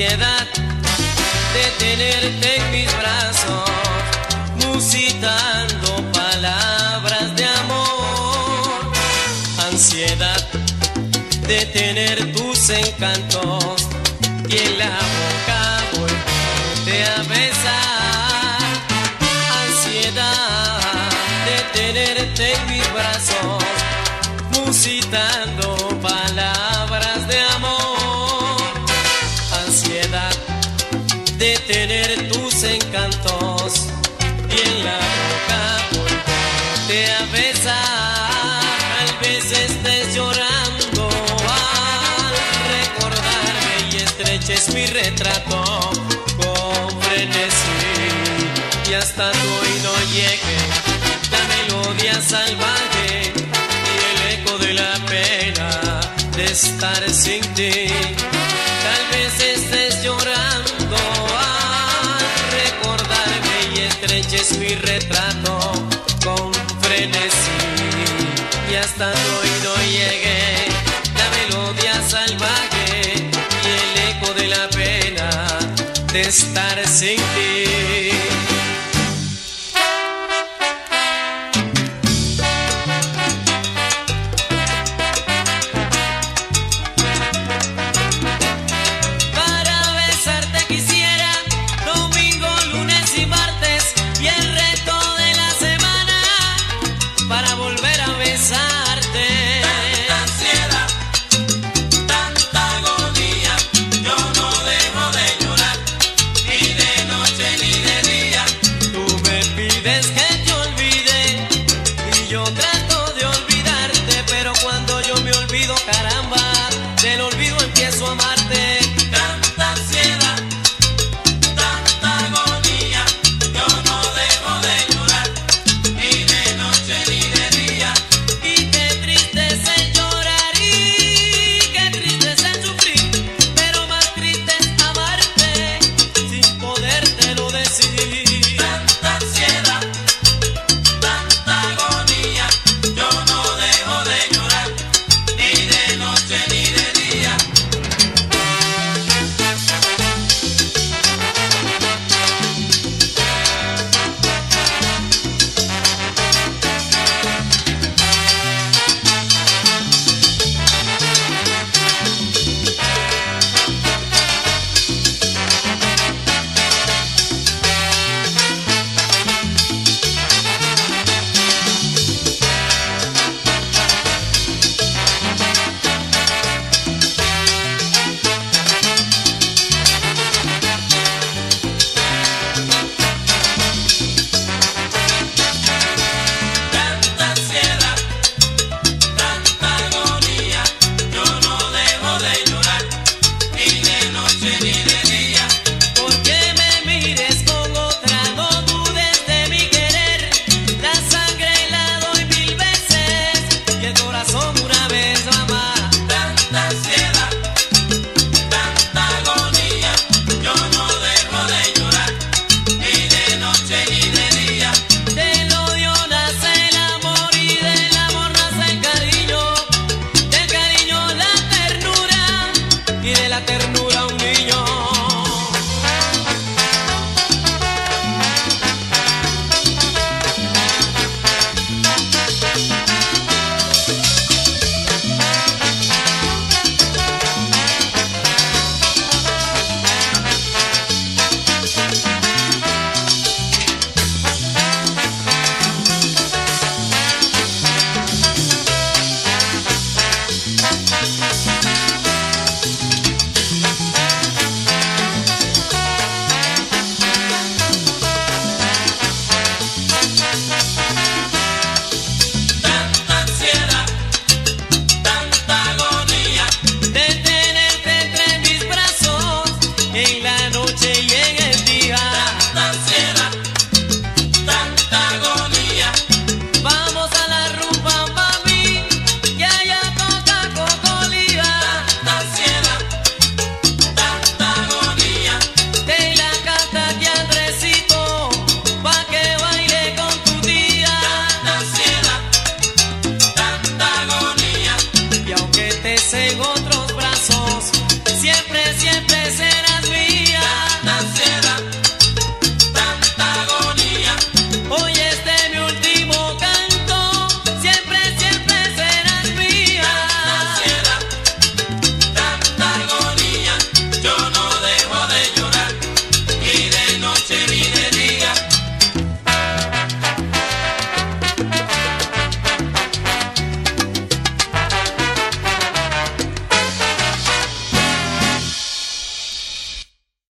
ansiedad de tenerte en mis brazos, musitando palabras de amor. Ansiedad de tener tus encantos y en la boca volverte a besar. Tener tus encantos y en la boca volverte a. Tal vez estés llorando al recordarme y estreches mi retrato con y hasta tu oído llegue la melodía salvaje y el eco de la pena de estar sin ti. Y estreches mi retrato con frenesí y hasta tu oído llegue la melodía salvaje y el eco de la pena de estar sin ti. time.